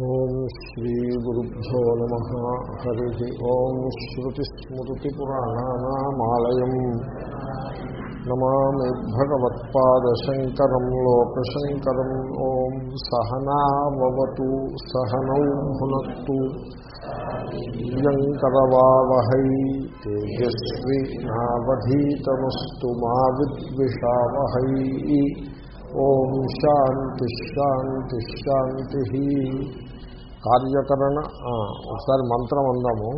ఓం శ్రీ గురుభ్యో నమ. హరి ఓం శ్రుతిస్మృతిపురాణానామాలయం. నమామి భగవత్పాదశంకరం లోకశంకరం. ఓం సహనావతు సహనౌ భునత్తు భయంకరవావహై తేజస్వి నావధీతమస్తు మా విద్విషావహై. ఓం శాంతి శాంతి శాంతి కార్యకరణ ఒకసారి మంత్రం అందాము.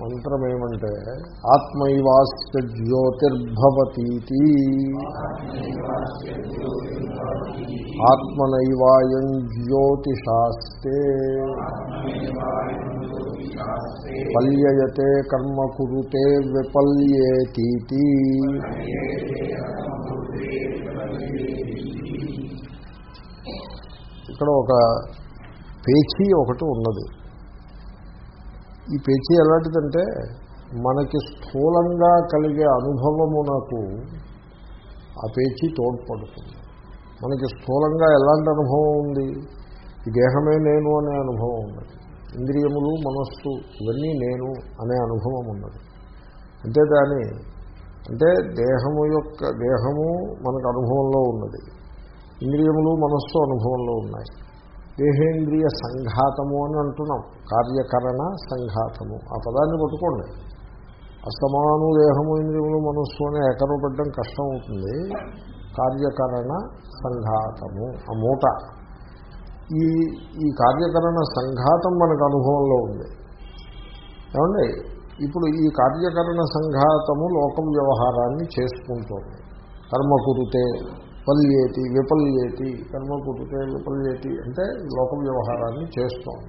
మంత్రం ఏమంటే ఆత్మైవాస్య జ్యోతిర్భవతీతి. ఆత్మనైవాయం జ్యోతిషాస్తే. పల్యయతే కర్మ కురుతే విపల్యేతీతి. ఇక్కడ ఒక పేచీ ఒకటి ఉన్నది. ఈ పేచీ ఎలాంటిదంటే మనకి స్థూలంగా కలిగే అనుభవమునకు ఆ పేచీ తోడ్పడుతుంది. మనకి స్థూలంగా ఎలాంటి అనుభవం ఉంది? ఈ దేహమే నేను అనే అనుభవం ఉన్నది. ఇంద్రియములు మనస్సు ఇవన్నీ నేను అనే అనుభవం ఉన్నది. అంతేదాని అంటే దేహము యొక్క దేహము మనకు అనుభవంలో ఉన్నది. ఇంద్రియములు మనస్సు అనుభవంలో ఉన్నాయి. దేహేంద్రియ సంఘాతము అని అంటున్నాం. కార్యకరణ సంఘాతము. ఆ పదాన్ని పట్టుకోండి. అసమాను దేహము ఇంద్రియములు మనస్సు అని ఎకరం కష్టం అవుతుంది. కార్యకరణ సంఘాతము. ఆ మూట. ఈ ఈ కార్యకరణ సంఘాతం మనకు అనుభవంలో ఉంది. ఏమండి? ఇప్పుడు ఈ కార్యకరణ సంఘాతము లోకం వ్యవహారాన్ని చేసుకుంటోంది. కర్మ కురితే పల్యేతి విపల్యేతి కర్మ కురితే విపల్యేతి అంటే లోక వ్యవహారాన్ని చేస్తోంది.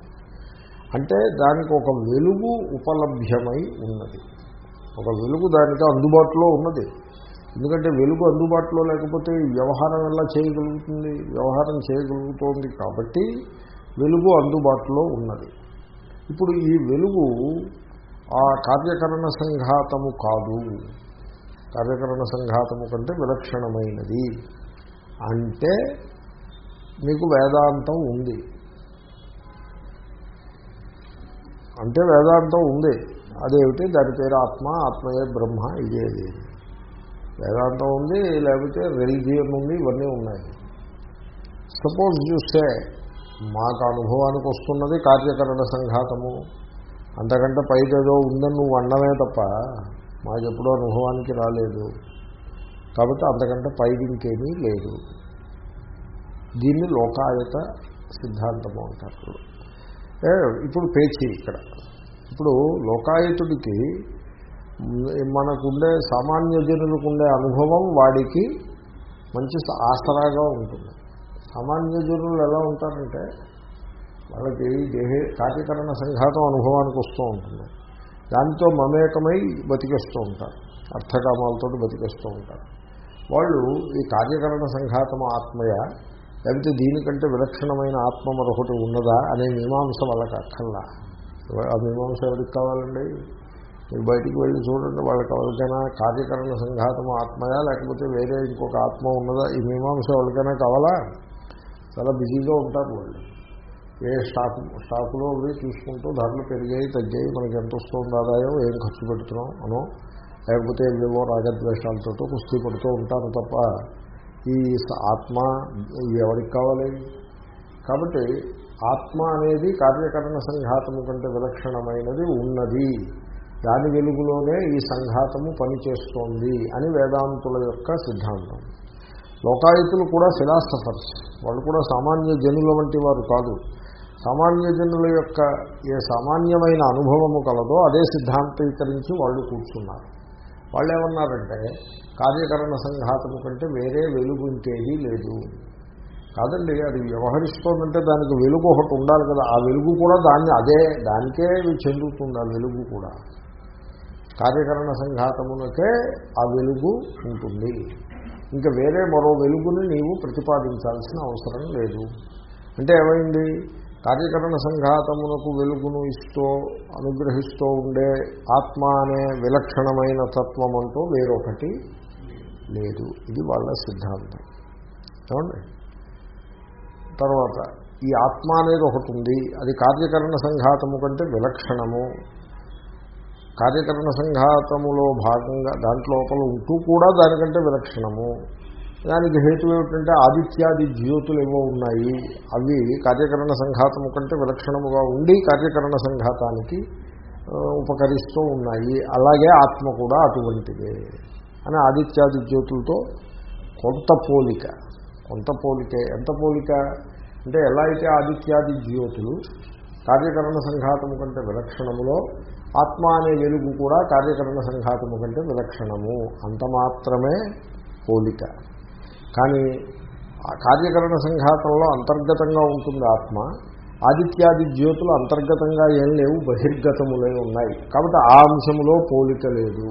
అంటే దానికి ఒక వెలుగు ఉపలభ్యమై ఉన్నది. ఒక వెలుగు దానికి అందుబాటులో ఉన్నది. ఎందుకంటే వెలుగు అందుబాటులో లేకపోతే వ్యవహారం ఎలా చేయగలుగుతుంది? వ్యవహారం చేయగలుగుతోంది కాబట్టి వెలుగు అందుబాటులో ఉన్నది. ఇప్పుడు ఈ వెలుగు ఆ కార్యకరణ సంఘాతము కాదు. కార్యకరణ సంఘాతము కంటే విలక్షణమైనది. అంటే మీకు వేదాంతం ఉంది. అంటే వేదాంతం ఉంది. అదేమిటి? దాని పేరు ఆత్మ ఆత్మయే బ్రహ్మ ఇదేది వేదాంతం ఉంది లేకపోతే రిలీజియన్ ఉంది ఇవన్నీ ఉన్నాయి. సపోజ్ చూస్తే మాకు అనుభవానికి వస్తున్నది కార్యకరణ సంఘాతము. అంతకంటే పైదేదో ఉందని నువ్వు అన్నమే తప్ప మాకు అనుభవానికి రాలేదు. కాబట్టి అంతకంటే పైది ఇంకేమీ లేదు. దీన్ని లోకాయత సిద్ధాంతము అంటారు. ఇప్పుడు పేచి ఇక్కడ. ఇప్పుడు లోకాయతుడికి మనకుండే సామాన్య జనులకు ఉండే అనుభవం వాడికి మంచి ఆసరాగా ఉంటుంది. సామాన్య జనులు ఎలా ఉంటారంటే వాళ్ళకి దేహ కార్యకరణ సంఘాతం అనుభవానికి వస్తూ ఉంటుంది. దాంతో మమేకమై బతికేస్తూ ఉంటారు. అర్థకామాలతో బతికేస్తూ ఉంటారు. వాళ్ళు ఈ కార్యకరణ సంఘాతము ఆత్మయ? లేకపోతే దీనికంటే విలక్షణమైన ఆత్మ మరొకటి ఉన్నదా అనే మీమాంస వాళ్ళకి అక్కర్లా. ఆ మీమాంస ఎవరికి కావాలండి? మీరు బయటికి వెళ్ళి చూడండి వాళ్ళకి ఎవరికైనా కార్యకరణ సంఘాతం ఆత్మయా? లేకపోతే వేరే ఇంకొక ఆత్మ ఉన్నదా? ఈ మీమాంస ఎవరికైనా కావాలా? చాలా బిజీగా ఉంటారు వాళ్ళు. ఏ స్టాక్ స్టాకులో అవి చూసుకుంటూ ధరలు పెరిగాయి తగ్గాయి మనకి ఎంత వస్తుంది ఆదాయం ఏం ఖర్చు పెడుతున్నాం అనో లేకపోతే ఏవో రాగద్వేషాలతో కుస్తీ పడుతూ ఉంటారు తప్ప ఈ ఆత్మ ఎవరికి కావాలి? కాబట్టి ఆత్మ అనేది కార్యకరణ సంఘాతము కంటే విలక్షణమైనది ఉన్నది. దాని వెలుగులోనే ఈ సంఘాతము పనిచేస్తోంది అని వేదాంతుల యొక్క సిద్ధాంతం. లోకాయుతులు కూడా ఫిలాసఫర్స్. వాళ్ళు కూడా సామాన్య జనుల వంటి వారు కాదు. సామాన్య జనుల యొక్క ఏ సామాన్యమైన అనుభవము కలదో అదే సిద్ధాంతీకరించి వాళ్ళు కూర్చున్నారు. వాళ్ళు ఏమన్నారంటే కార్యకరణ సంఘాతము కంటే వేరే వెలుగు ఇంకేదీ లేదు. కాదండి అది వ్యవహరిస్తోందంటే దానికి వెలుగు ఒకటి ఉండాలి కదా. ఆ వెలుగు కూడా దాన్ని అదే దానికే చెందుతుంది ఆ వెలుగు కూడా. కార్యకరణ సంఘాతమునకే ఆ వెలుగు ఉంటుంది. ఇంకా వేరే మరో వెలుగుని నీవు ప్రతిపాదించాల్సిన అవసరం లేదు. అంటే ఏమైంది? కార్యకరణ సంఘాతమునకు వెలుగును ఇస్తూ అనుగ్రహిస్తూ ఉండే ఆత్మ అనే విలక్షణమైన తత్వం అంటూ వేరొకటి లేదు. ఇది వాళ్ళ సిద్ధాంతం. ఏమండి? తర్వాత ఈ ఆత్మ అనేది ఒకటి ఉంది. అది కార్యకరణ సంఘాతము కంటే విలక్షణము. కార్యకరణ సంఘాతములో భాగంగా దాంట్లోపల ఉంటూ కూడా దానికంటే విలక్షణము. దానికి హేతు ఏమిటంటే ఆదిత్యాది జ్యోతులు ఏవో ఉన్నాయి. అవి కార్యకరణ సంఘాతము కంటే విలక్షణముగా ఉండి కార్యకరణ సంఘాతానికి ఉపకరిస్తూ ఉన్నాయి. అలాగే ఆత్మ కూడా అటువంటిదే. అని ఆదిత్యాది జ్యోతులతో కొంత పోలిక. కొంత పోలికే. ఎంత పోలిక? అంటే ఎలా అయితే ఆదిత్యాది జ్యోతులు కార్యకరణ సంఘాతము కంటే విలక్షణములో ఆత్మ అనే వెలుగు కూడా కార్యకరణ సంఘాతము కంటే విలక్షణము. అంత మాత్రమే పోలిక. కానీ ఆ కార్యకరణ సంఘాతంలో అంతర్గతంగా ఉంటుంది ఆత్మ. ఆదిత్యాది జ్యోతులు అంతర్గతంగా ఏం లేవు బహిర్గతములే ఉన్నాయి. కాబట్టి ఆ అంశంలో పోలిక లేదు.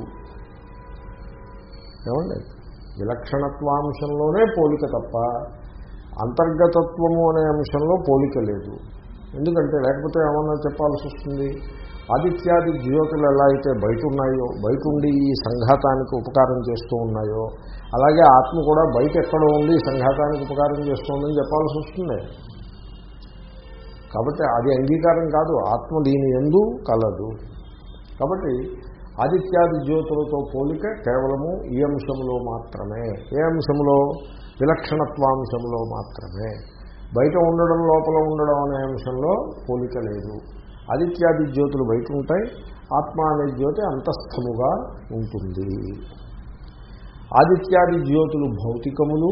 ఏమండి? విలక్షణత్వాంశంలోనే పోలిక తప్ప అంతర్గతత్వము అనే అంశంలో పోలిక లేదు. ఎందుకంటే లేకపోతే ఏమన్నా చెప్పాల్సి వస్తుంది? ఆదిత్యాది జ్యోతులు ఎలా అయితే బయట ఉన్నాయో బయట ఉండి ఈ సంఘాతానికి ఉపకారం చేస్తూ ఉన్నాయో అలాగే ఆత్మ కూడా బయట ఎక్కడ ఉండి సంఘాతానికి ఉపకారం చేస్తుందని చెప్పాల్సి వస్తుంది. కాబట్టి అది అంగీకారం కాదు ఆత్మ దీని ఎందు కలదు. కాబట్టి ఆదిత్యాది జ్యోతులతో పోలిక కేవలము ఈ అంశంలో మాత్రమే ఏ అంశంలో విలక్షణత్వాంశంలో మాత్రమే. బయట ఉండడం లోపల ఉండడం అనే అంశంలో పోలిక లేదు. ఆదిత్యాది జ్యోతులు బయట ఉంటాయి ఆత్మ అనే జ్యోతి అంతస్థముగా ఉంటుంది. ఆదిత్యాది జ్యోతులు భౌతికములు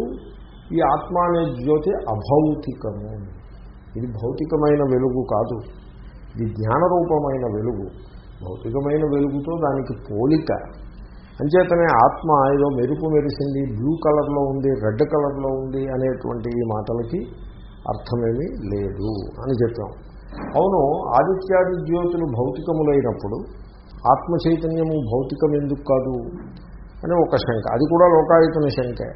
ఈ ఆత్మ అనే జ్యోతి అభౌతికము. ఇది భౌతికమైన వెలుగు కాదు. ఇది జ్ఞానరూపమైన వెలుగు. భౌతికమైన వెలుగుతో దానికి పోలిక. అంచేతనే ఆత్మ ఏదో మెరుపు మెరిసింది బ్లూ కలర్లో ఉంది రెడ్ కలర్లో ఉంది అనేటువంటి ఈ మాటలకి అర్థమేమీ లేదు అని చెప్పాం. అవును ఆదిత్యాది జ్యోతులు భౌతికములైనప్పుడు ఆత్మ చైతన్యము భౌతికం ఎందుకు కాదు అని ఒక శంక. అది కూడా లోకాయుతుని శంకే.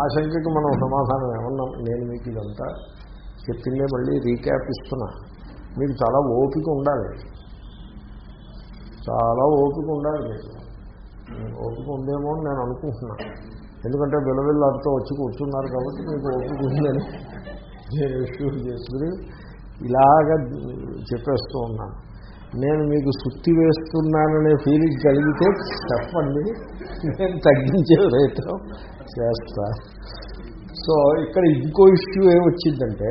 ఆ శంకకి మనం సమాధానం ఏమన్నాం? నేను మీకు ఇదంతా చెప్పిందే మళ్ళీ రీక్యాప్ ఇస్తున్నా. మీకు చాలా ఓపిక ఉండాలి. చాలా ఓపిక ఉండాలి మీకు. ఓపిక ఉందేమో అని నేను అనుకుంటున్నాను ఎందుకంటే బిలవిల్లాడితో వచ్చి కూర్చున్నారు కాబట్టి మీకు ఓపిక ఉందని నేను ఇష్యూ చేసుకుని ఇలాగ చెప్పేస్తూ ఉన్నాను నేను మీకు సుత్తి వేస్తున్నాననే ఫీలింగ్ కలిగితే చెప్పండి. నేను తగ్గించే ప్రయత్నం చేస్తా. సో ఇక్కడ ఇంకో ఇష్యూ ఏమొచ్చిందంటే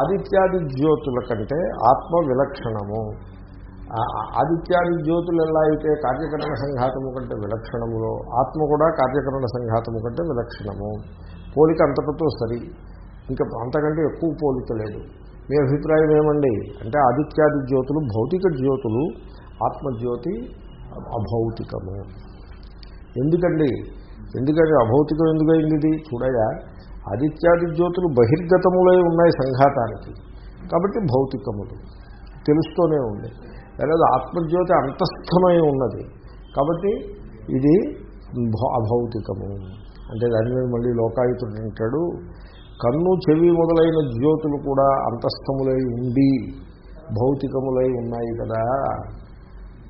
ఆదిత్యాది జ్యోతుల కంటే ఆత్మ విలక్షణము. ఆదిత్యాది జ్యోతులు ఎలా అయితే కార్యకరణ సంఘాతము కంటే విలక్షణములో ఆత్మ కూడా కార్యకరణ సంఘాతము కంటే విలక్షణము. పోలిక అంతటితో సరి. ఇంకా అంతకంటే ఎక్కువ పోలిక లేదు. మీ అభిప్రాయం ఏమండి? అంటే ఆదిత్యాది జ్యోతులు భౌతిక జ్యోతులు ఆత్మజ్యోతి అభౌతికము. ఎందుకండి? ఎందుకంటే అభౌతికం ఎందుకైంది ఇది చూడగా ఆదిత్యాది జ్యోతులు బహిర్గతములై ఉన్నాయి సంఘాతానికి. కాబట్టి భౌతికములు. తెలుస్తూనే ఉంది. లేదా ఆత్మజ్యోతి అంతస్థమై ఉన్నది. కాబట్టి ఇది భౌ- అభౌతికము. అంటే దాని మీద మళ్ళీ లోకాయుతుడు అంటాడు కన్ను చెవి మొదలైన జ్యోతులు కూడా అంతస్థములై ఉండి భౌతికములై ఉన్నాయి కదా.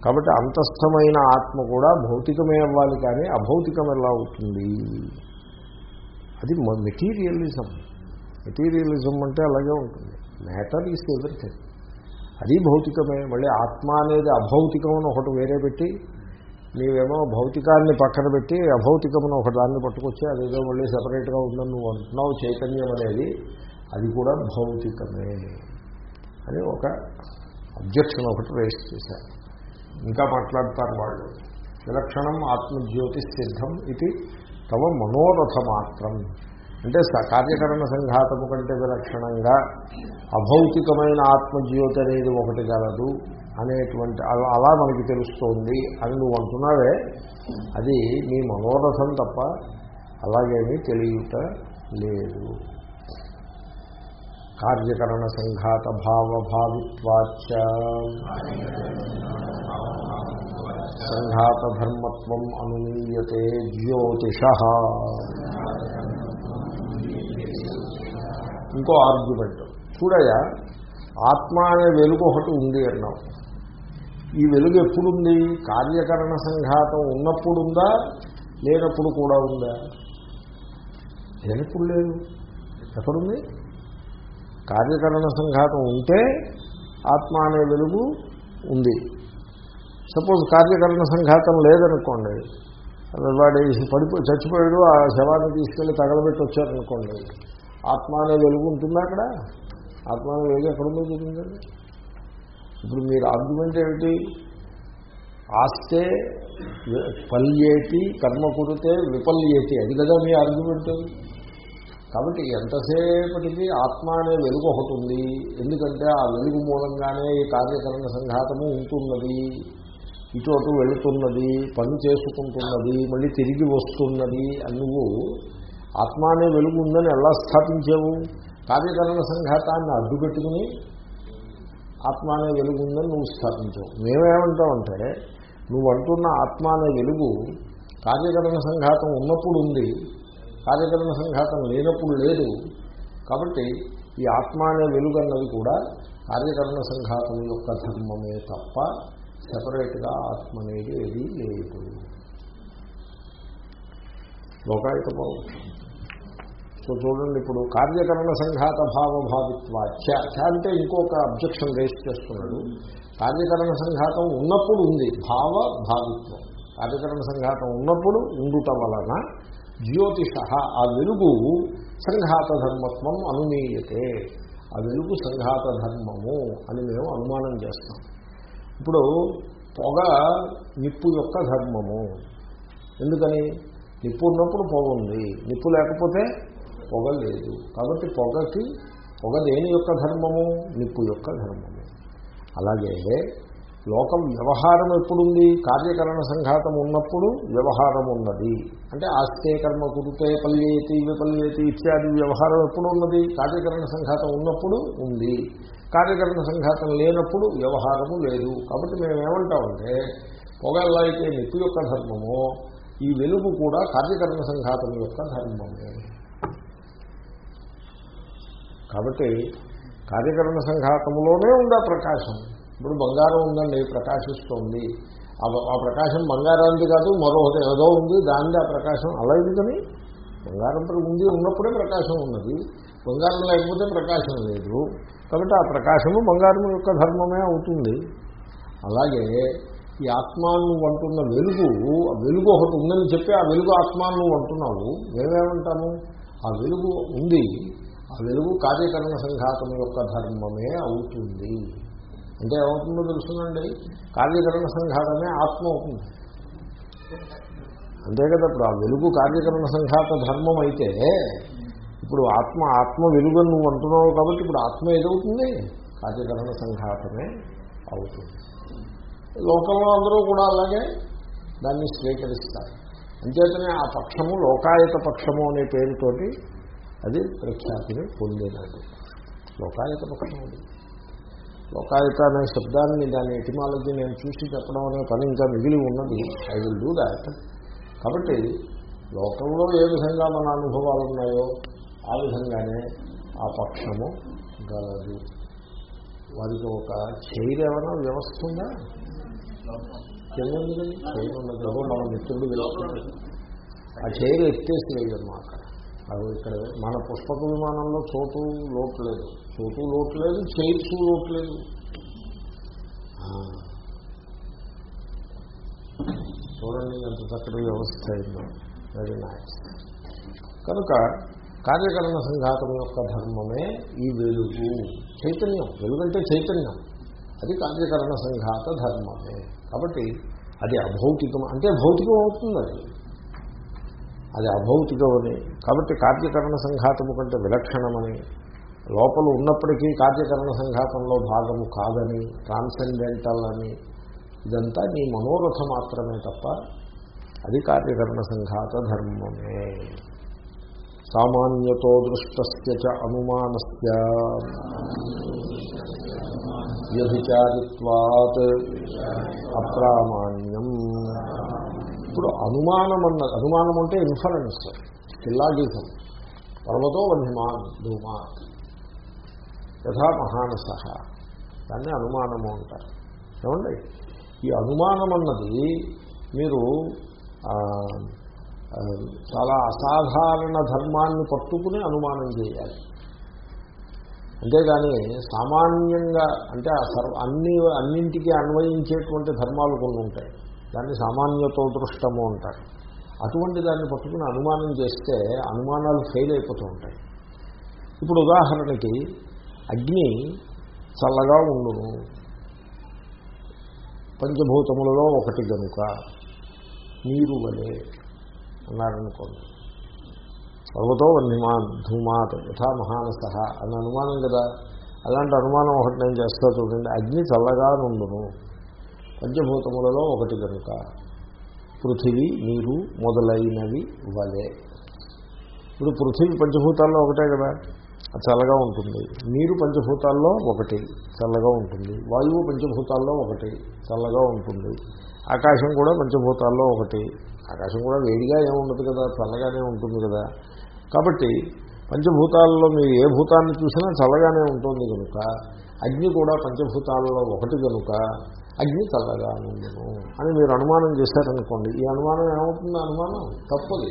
కాబట్టి అంతస్థమైన ఆత్మ కూడా భౌతికమే అవ్వాలి కానీ అభౌతికం ఎలా అవుతుంది? అది మెటీరియలిజం మెటీరియలిజం అంటే అలాగే ఉంటుంది. మ్యాటర్ ఈస్ ఎవ్రీథింగ్ అది భౌతికమే. మళ్ళీ ఆత్మ అనేది అభౌతికం అని ఒకటి వేరే పెట్టి నీవేమో భౌతికాన్ని పక్కన పెట్టి అభౌతికమును ఒక దాన్ని పట్టుకొచ్చి అదేదో మళ్ళీ సపరేట్గా ఉందని నువ్వు అంటున్నావు చైతన్యం అనేది అది కూడా భౌతికమే అని ఒక అబ్జెక్షన్ ఒకటి రేస్ చేశారు. ఇంకా మాట్లాడతారు వాళ్ళు. విలక్షణం ఆత్మజ్యోతి సిద్ధం ఇది తమ మనోరథ మాత్రం అంటే స- కార్యకరణ సంఘాతము కంటే విలక్షణంగా అభౌతికమైన ఆత్మజ్యోతి అనేది ఒకటి గలదు అనేటువంటి అలా- అలా మనకి తెలుస్తోంది అని నువ్వు అంటున్నావే అది నీ మనోరథం తప్ప అలాగేమీ తెలియట లేదు. కార్యకరణ సంఘాత భావభావిత్వాచ సంఘాత ధర్మత్వం అనుమీయతే జ్యోతిష. ఇంకో ఆర్గ్యుమెంట్ చూడయా ఆత్మ అనే వెలుగు ఒకటి ఉంది అన్నాం ఈ వెలుగు ఎప్పుడుంది? కార్యకరణ సంఘాతం ఉన్నప్పుడు ఉందా లేనప్పుడు కూడా ఉందా? లేనప్పుడు లేదు. ఎక్కడుంది? కార్యకరణ సంఘాతం ఉంటే ఆత్మ అనే వెలుగు ఉంది. సపోజ్ కార్యకరణ సంఘాతం లేదనుకోండి వాడు పడిపో చచ్చిపోయాడు ఆ శవాన్ని తీసుకెళ్ళి తగలబెట్టి వచ్చారనుకోండి ఆత్మ అనే వెలుగు ఉంటుందా అక్కడ? ఆత్మ అనే వెలుగు ఎక్కడుందో చూపిందండి ఇప్పుడు మీరు ఆర్గ్యుమెంట్ ఏమిటి? ఆస్తే పల్యేటి కర్మ కుడితే విపల్యేటి. అది కదా మీ ఆర్గ్యుమెంట్. కాబట్టి ఎంతసేపటికి ఆత్మ అనే వెలుగు ఒకటి ఉంది ఎందుకంటే ఆ వెలుగు మూలంగానే ఈ కార్యకరణ సంఘాతము ఉంటున్నది. ఇటు వెళుతున్నది పని చేసుకుంటున్నది మళ్ళీ తిరిగి వస్తున్నది అని నువ్వు ఆత్మ అనే వెలుగు ఉందని ఎలా స్థాపించావు? కార్యకరణ సంఘాతాన్ని అడ్డుపెట్టుకుని ఆత్మ అనే వెలుగు ఉందని నువ్వు స్థాపించావు. మేమేమంటామంటే నువ్వు అంటున్న ఆత్మ అనే వెలుగు కార్యకరణ సంఘాతం ఉన్నప్పుడు ఉంది. కార్యకరణ సంఘాతం లేనప్పుడు లేదు. కాబట్టి ఈ ఆత్మ అనే వెలుగు అన్నది కూడా కార్యకరణ సంఘాతం యొక్క ధర్మమే తప్ప సపరేట్గా ఆత్మ అనేది ఏది లేదు. లోకాయుత సో చూడండి ఇప్పుడు కార్యకరణ సంఘాత భావభావిత్వాచ అంటే ఇంకొక అబ్జెక్షన్ రేస్ చేస్తున్నాడు. కార్యకరణ సంఘాతం ఉన్నప్పుడు ఉంది భావ భావిత్వం కార్యకరణ సంఘాతం ఉన్నప్పుడు ఉండుట వలన జ్యోతిష ఆ వెలుగు సంఘాత ధర్మత్వం అనుమీయతే ఆ వెలుగు సంఘాత ధర్మము అని మేము అనుమానం చేస్తాం. ఇప్పుడు పొగ నిప్పు యొక్క ధర్మము. ఎందుకని? నిప్పు ఉన్నప్పుడు పొగ ఉంది. నిప్పు లేకపోతే పొగ లేదు. కాబట్టి పొగకి పొగ దేని యొక్క ధర్మము? నిప్పు యొక్క ధర్మము. అలాగే లోకం వ్యవహారం ఎప్పుడుంది? కార్యకరణ సంఘాతం ఉన్నప్పుడు వ్యవహారం ఉన్నది. అంటే ఆస్తే కర్మ కురితే పల్యేతి విపల్యేతి ఇత్యాది వ్యవహారం ఎప్పుడు ఉన్నది కార్యకరణ సంఘాతం ఉన్నప్పుడు ఉంది. కార్యకరణ సంఘాతం లేనప్పుడు వ్యవహారము లేదు. కాబట్టి మేమేమంటామంటే పొగ ఎలా అయితే నిప్పు యొక్క ధర్మమో ఈ వెలుగు కూడా కార్యకరణ సంఘాతం యొక్క ధర్మమే. కాబట్టి కార్యకరణ సంఘాతంలోనే ఆ ప్రకాశం. ఇప్పుడు బంగారం ఉందండి ప్రకాశిస్తోంది. ఆ ప్రకాశం బంగారానికి కాదు మరొకటి ఏదో ఉంది దాన్ని ఆ ప్రకాశం అలా ఎందుకని బంగారం ఉంది ఉన్నప్పుడే ప్రకాశం ఉన్నది. బంగారం లేకపోతే ప్రకాశం లేదు. కాబట్టి ఆ ప్రకాశము బంగారం యొక్క ధర్మమే అవుతుంది. అలాగే ఈ ఆత్మాను అంటున్న వెలుగు ఆ వెలుగు ఒకటి ఉందని చెప్పి ఆ వెలుగు ఆత్మాను అంటున్నావు. మేమేమంటాము? ఆ వెలుగు ఉంది. ఆ వెలుగు కార్యకరణ సంఘాతం యొక్క ధర్మమే అవుతుంది. అంటే ఏమవుతుందో తెలుసునండి? కార్యకరణ సంఘాతమే ఆత్మ అవుతుంది. అంతే కదా ఇప్పుడు ఆ వెలుగు కార్యకరణ సంఘాత ధర్మం అయితే ఇప్పుడు ఆత్మ ఆత్మ వెలుగు నువ్వు అంటున్నావు కాబట్టి ఇప్పుడు ఆత్మ ఏదవుతుంది? కార్యకరణ సంఘాతమే అవుతుంది. లోకంలో అందరూ కూడా అలాగే దాన్ని స్వీకరిస్తారు. అంచేతనే ఆ పక్షము లోకాయత పక్షము అనే పేరుతోటి అది ప్రఖ్యాతిని పొందినది లోకాయత పక్షం లోకాయత అనే శబ్దాన్ని దాని ఎటిమాలజీ నేను చూసి చెప్పడం అనే పని ఇంకా మిగిలి ఉన్నది. ఐ విల్ డూ దాట్ కాబట్టి లోకంలో ఏ విధంగా మన అనుభవాలు ఉన్నాయో ఆ విధంగానే ఆ పక్షము గలదు. వారికి ఒక చైర్ ఏమైనా వ్యవస్థ ఉందా? చెయ్యండి చైర్ ఉండదు మన మిత్రుడు వెళ్తుంది ఆ చైర్ ఎత్తేసి వేయన్నమాట అవి ఇక్కడ మన పుష్పక విమానంలో చోటు లోటు లేదు. చోటు లోటు లేదు చైర్స్ లోటు లేదు. చూడండి ఎంత చక్కటి వ్యవస్థ అయిందో. వెరీ నైస్ కనుక కార్యకరణ సంఘాతం యొక్క ధర్మమే ఈ వెలుగు. చైతన్యం. వెలుగంటే చైతన్యం. అది కార్యకరణ సంఘాత ధర్మమే. కాబట్టి అది అభౌతికం. అంటే భౌతికం అవుతుంది అది. అది అభౌతికమని. కాబట్టి కార్యకరణ సంఘాతము కంటే విలక్షణమని. లోపల ఉన్నప్పటికీ కార్యకరణ సంఘాతంలో భాగము కాదని ట్రాన్సెండెంటల్ అని. ఇదంతా నీ మనోరథ మాత్రమే తప్ప అది కార్యకరణ సంఘాత ధర్మమే. సామాన్యతో దృష్ట అనుమానస్ వ్యభిచారిత్వాత్ అప్రామాణ్యం. ఇప్పుడు అనుమానం అన్న అనుమానం అంటే ఇన్ఫరెన్స్ ఇల్లాగిజం పర్వతో వన్యమాన్ ధూమాత్ యథా మహానస. దాన్ని అనుమానము అంటారు. ఏమండి? ఈ అనుమానం అన్నది మీరు చాలా అసాధారణ ధర్మాన్ని పట్టుకుని అనుమానం చేయాలి. అంతేగాని సామాన్యంగా అంటే ఆ సర్వ అన్ని అన్నింటికీ అన్వయించేటువంటి ధర్మాలు కొన్ని ఉంటాయి. దాన్ని సామాన్యతో దృష్టము అంటారు. అటువంటి దాన్ని పట్టుకుని అనుమానం చేస్తే అనుమానాలు ఫెయిల్ అయిపోతూ ఉంటాయి. ఇప్పుడు ఉదాహరణకి అగ్ని చల్లగా ఉండును. పంచభూతములలో ఒకటి గనుక నీరు వలే అన్నారనుకోండి. పర్వతో వన్యమాన్ ధూమాత్ యథా మహానస అని అనుమానం కదా. అలాంటి అనుమానం ఒకటి నేను చేస్తా చూడండి. అగ్ని చల్లగా నుండును. పంచభూతములలో ఒకటి కనుక. పృథివీ నీరు మొదలైనవి వలే. ఇప్పుడు పృథివీ పంచభూతాల్లో ఒకటే కదా. అది చల్లగా ఉంటుంది. నీరు పంచభూతాల్లో ఒకటి చల్లగా ఉంటుంది. వాయువు పంచభూతాల్లో ఒకటి చల్లగా ఉంటుంది. ఆకాశం కూడా పంచభూతాల్లో ఒకటి. ఆకాశం కూడా వేడిగా ఏముండదు కదా చల్లగానే ఉంటుంది కదా. కాబట్టి పంచభూతాలలో మీరు ఏ భూతాన్ని చూసినా చల్లగానే ఉంటుంది కనుక అగ్ని కూడా పంచభూతాలలో ఒకటి కనుక అగ్ని చల్లగా నేను అని మీరు అనుమానం చేశారనుకోండి. ఈ అనుమానం ఏమవుతుంది? అనుమానం తప్పది.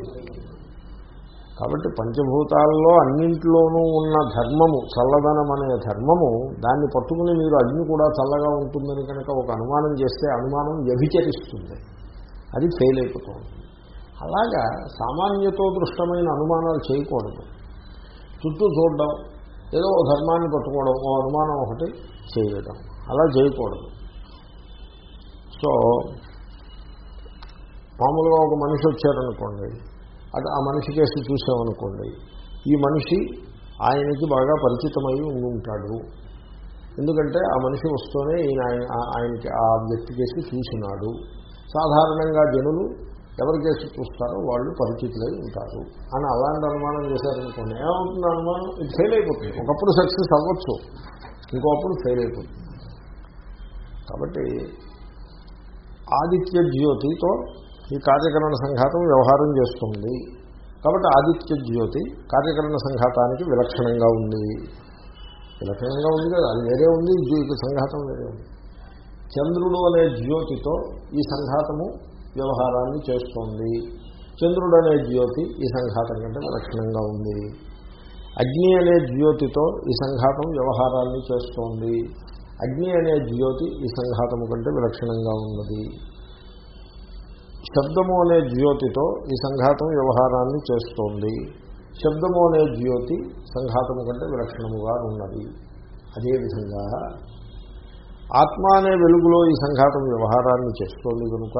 కాబట్టి పంచభూతాల్లో అన్నింటిలోనూ ఉన్న ధర్మము చల్లదనం అనే ధర్మము దాన్ని పట్టుకుని మీరు అగ్ని కూడా చల్లగా ఉంటుందని కనుక ఒక అనుమానం చేస్తే అనుమానం వ్యభిచరిస్తుంది. అది ఫెయిల్ అయిపోతుంది. అలాగా సామాన్యతో దృష్టమైన అనుమానాలు చేయకూడదు. చుట్టూ చూడడం ఏదో ఓ ధర్మాన్ని పట్టుకోవడం ఓ అనుమానం ఒకటి చేయడం. అలా చేయకూడదు. సో మామూలుగా ఒక మనిషి వచ్చారనుకోండి అది ఆ మనిషి కేసు చూసామనుకోండి ఈ మనిషి ఆయనకి బాగా పరిచితమై ఉంటాడు ఎందుకంటే ఆ మనిషి వస్తూనే ఈయన ఆయనకి ఆ వ్యక్తి కేసు చూసినాడు. సాధారణంగా జనులు ఎవరి కేసు చూస్తారో వాళ్ళు పరిచితులై ఉంటారు. అని అలాంటి అనుమానం చేశారనుకోండి ఏమవుతుంది అనుమానం? ఇది ఫెయిల్ అయిపోతుంది. ఒకప్పుడు సక్సెస్ అవ్వచ్చు. ఇంకొకప్పుడు ఫెయిల్ అయిపోతుంది. కాబట్టి ఆదిత్య జ్యోతితో ఈ కార్యకరణ సంఘాతం వ్యవహారం చేస్తుంది. కాబట్టి ఆదిత్య జ్యోతి కార్యకరణ సంఘాతానికి విలక్షణంగా ఉంది. విలక్షణంగా ఉంది కదా అది వేరే ఉంది జ్యోతి సంఘాతం వేరే ఉంది. చంద్రుడు అనే జ్యోతితో ఈ సంఘాతము వ్యవహారాన్ని చేస్తోంది. చంద్రుడు అనే జ్యోతి ఈ సంఘాతం కంటే విలక్షణంగా ఉంది. అగ్ని అనే జ్యోతితో ఈ సంఘాతం వ్యవహారాన్ని చేస్తోంది. అగ్ని అనే జ్యోతి ఈ సంఘాతము కంటే విలక్షణంగా ఉన్నది. శబ్దము అనే జ్యోతితో ఈ సంఘాతం వ్యవహారాన్ని చేస్తోంది. శబ్దము అనే జ్యోతి సంఘాతము కంటే విలక్షణముగా ఉన్నది. అదేవిధంగా ఆత్మ అనే వెలుగులో ఈ సంఘాతం వ్యవహారాన్ని చేస్తోంది కనుక